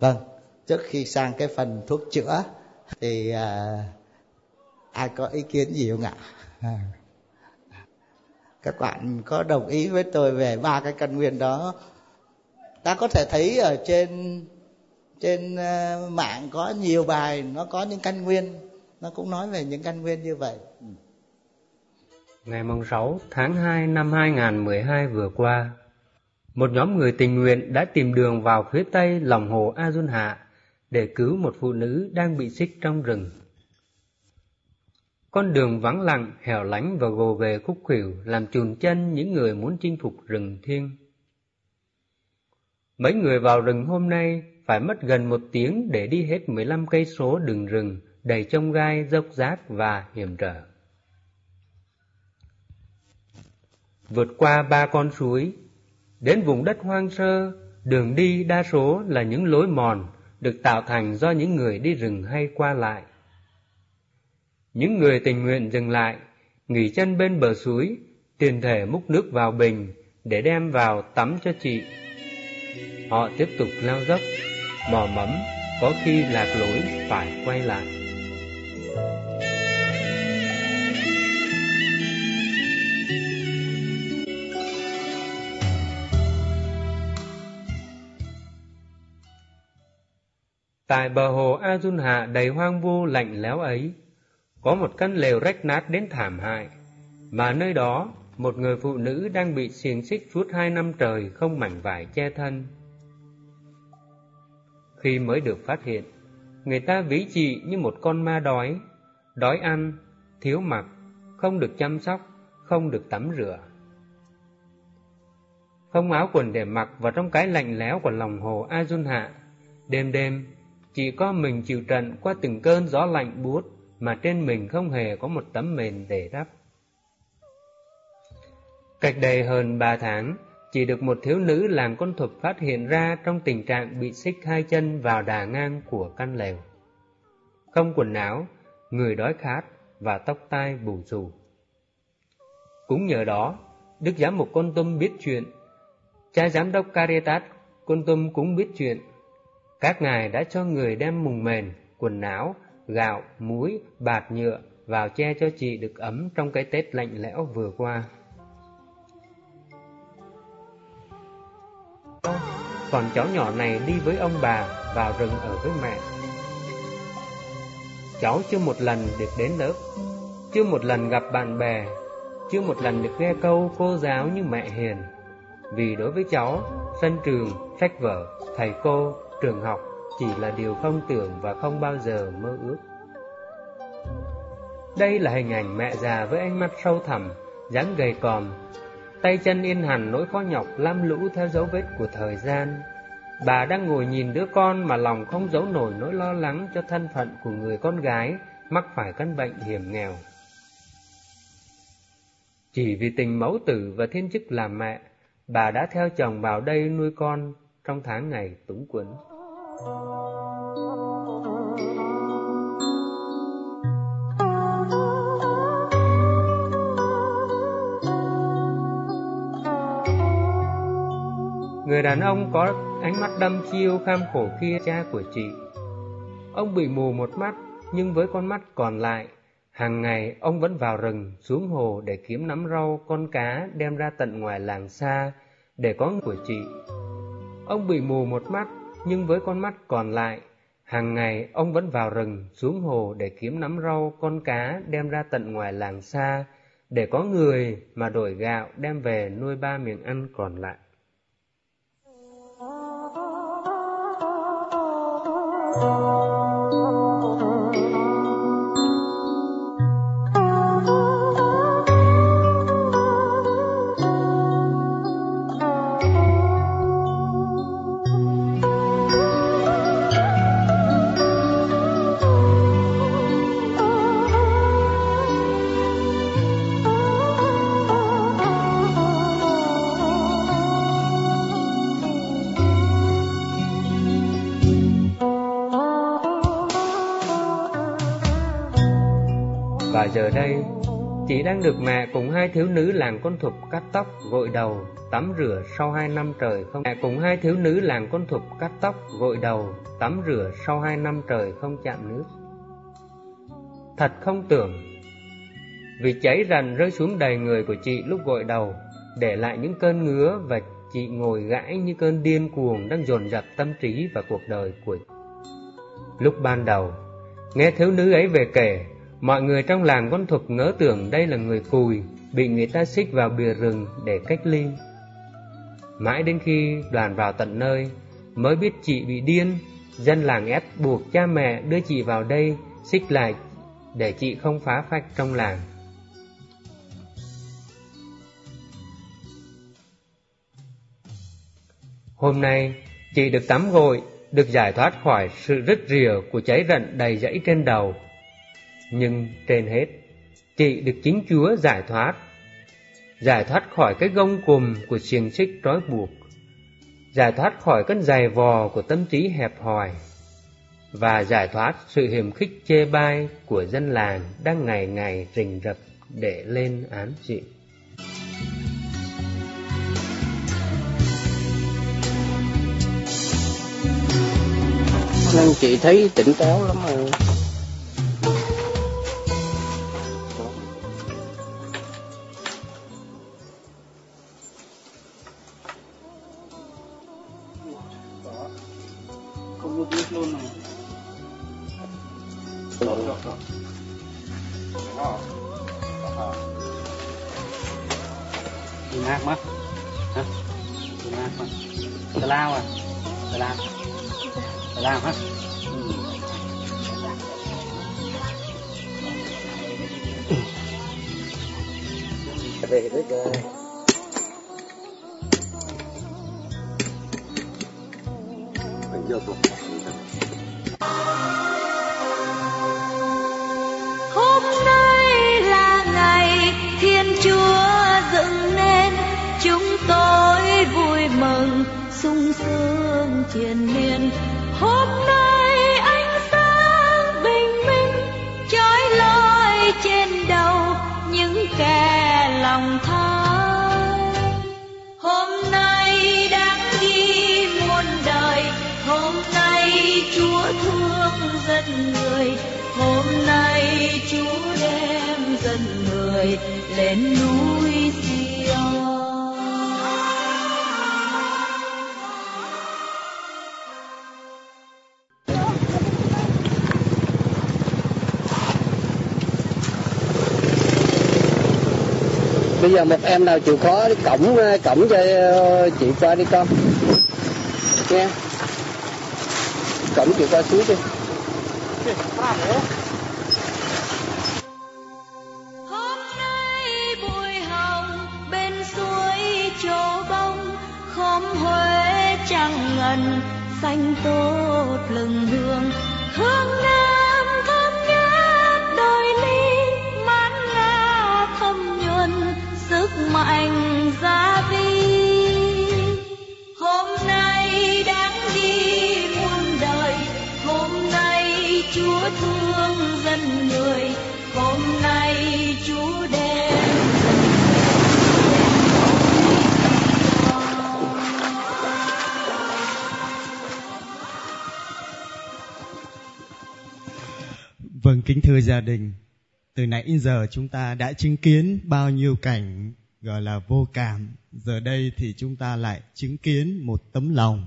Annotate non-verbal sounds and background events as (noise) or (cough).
vâng trước khi sang cái phần thuốc chữa thì à, ai có ý kiến gì không ạ? Các bạn có đồng ý với tôi về ba cái căn nguyên đó? Ta có thể thấy ở trên trên à, mạng có nhiều bài nó có những căn nguyên nó cũng nói về những căn nguyên như vậy. Ngày mùng 6 tháng 2 năm 2012 vừa qua, một nhóm người tình nguyện đã tìm đường vào phía tây lòng hồ Ajun Hạ để cứu một phụ nữ đang bị xích trong rừng. Con đường vắng lặng, hẻo lánh và gồ ghề khúc khuỷu làm chùn chân những người muốn chinh phục rừng thiêng. Mấy người vào rừng hôm nay phải mất gần một tiếng để đi hết 15 cây số đường rừng đầy trông gai, dốc rác và hiểm trở. Vượt qua ba con suối, đến vùng đất hoang sơ, đường đi đa số là những lối mòn được tạo thành do những người đi rừng hay qua lại. Những người tình nguyện dừng lại, nghỉ chân bên bờ suối, tiền thể múc nước vào bình để đem vào tắm cho chị. Họ tiếp tục leo dốc, mò mẫm, có khi lạc lối phải quay lại. Tại bờ hồ Ajunha đầy hoang vu lạnh lẽo ấy, có một căn lều rách nát đến thảm hại, mà nơi đó một người phụ nữ đang bị xiềng xích suốt hai năm trời không mảnh vải che thân. Khi mới được phát hiện, người ta ví chị như một con ma đói, đói ăn, thiếu mặc, không được chăm sóc, không được tắm rửa. Không áo quần để mặc vào trong cái lạnh lẽo của lòng hồ Ajunha, đêm đêm chỉ có mình chịu trận qua từng cơn gió lạnh buốt mà trên mình không hề có một tấm mền để đắp. Cách đây hơn ba tháng, chỉ được một thiếu nữ làng con thuật phát hiện ra trong tình trạng bị xích hai chân vào đà ngang của căn lều. Không quần áo, người đói khát và tóc tai bù xù. Cũng nhờ đó, Đức Giám mục Con Tum biết chuyện, cha giám đốc Caritas Con Tum cũng biết chuyện. Các ngài đã cho người đem mùng mền, quần áo, gạo, muối, bạt nhựa vào che cho chị được ấm trong cái Tết lạnh lẽo vừa qua. Còn cháu nhỏ này đi với ông bà vào rừng ở với mẹ. Cháu chưa một lần được đến lớp, chưa một lần gặp bạn bè, chưa một lần được nghe câu cô giáo như mẹ hiền. Vì đối với cháu, sân trường, sách vở, thầy cô, trường học chỉ là điều không tưởng và không bao giờ mơ ước. Đây là hình ảnh mẹ già với ánh mắt sâu thẳm, dáng gầy còm, tay chân yên hẳn nỗi khó nhọc lam lũ theo dấu vết của thời gian. Bà đang ngồi nhìn đứa con mà lòng không giấu nổi nỗi lo lắng cho thân phận của người con gái mắc phải căn bệnh hiểm nghèo. Chỉ vì tình mẫu tử và thiên chức làm mẹ, bà đã theo chồng vào đây nuôi con trong tháng ngày túng quẫn. Người đàn ông có ánh mắt đâm chiêu kham khổ kia cha của chị. Ông bị mù một mắt, nhưng với con mắt còn lại, hàng ngày ông vẫn vào rừng, xuống hồ để kiếm nắm rau, con cá đem ra tận ngoài làng xa để có của chị. Ông bị mù một mắt, nhưng với con mắt còn lại, hàng ngày ông vẫn vào rừng, xuống hồ để kiếm nắm rau, con cá đem ra tận ngoài làng xa, để có người mà đổi gạo đem về nuôi ba miệng ăn còn lại. Oh. (laughs) Và giờ đây Chị đang được mẹ cùng hai thiếu nữ làng con thục cắt tóc gội đầu Tắm rửa sau hai năm trời không? Mẹ cùng hai thiếu nữ làng con thục cắt tóc gội đầu Tắm rửa sau hai năm trời không chạm nước? Thật không tưởng Vì cháy rằn rơi xuống đầy người của chị lúc gội đầu Để lại những cơn ngứa và chị ngồi gãi như cơn điên cuồng đang dồn dập tâm trí và cuộc đời của Lúc ban đầu, nghe thiếu nữ ấy về kể mọi người trong làng con thục ngỡ tưởng đây là người cùi, bị người ta xích vào bìa rừng để cách ly. Mãi đến khi đoàn vào tận nơi, mới biết chị bị điên, dân làng ép buộc cha mẹ đưa chị vào đây, xích lại để chị không phá phách trong làng. Hôm nay, chị được tắm gội, được giải thoát khỏi sự rứt rìa của cháy rận đầy dẫy trên đầu. Nhưng trên hết, chị được chính Chúa giải thoát. Giải thoát khỏi cái gông cùm của xiềng xích trói buộc. Giải thoát khỏi cơn dài vò của tâm trí hẹp hòi. Và giải thoát sự hiểm khích chê bai của dân làng đang ngày ngày rình rập để lên án chị. nên chị thấy tỉnh táo lắm rồi không luôn rồi. được được được Nhìn hát mất hả? Đi hát mất Tà lao à Tà lao Tà lao hả? Ừ. về tới giờ anh nhớ triền miên. Hôm nay ánh sáng bình minh, trói lọi trên đầu những kẻ lòng tham. Hôm nay đáng ghi muôn đời, hôm nay chúa thương dân người. Hôm nay chúa đem dân người lên núi xin bây giờ một em nào chịu khó cổng ờ, cổng cho ờ, chị qua đi con. Nghe. Cổng chị qua xuống đi. Hôm nay bụi hồng bên suối chỗ bông, khóm huế trăng ngần xanh tốt lừng hương. Hương nam hôm nay đáng đi muôn đời hôm nay chúa thương dân người hôm nay chúa đem Vâng, kính thưa gia đình, từ nãy đến giờ chúng ta đã chứng kiến bao nhiêu cảnh gọi là vô cảm. Giờ đây thì chúng ta lại chứng kiến một tấm lòng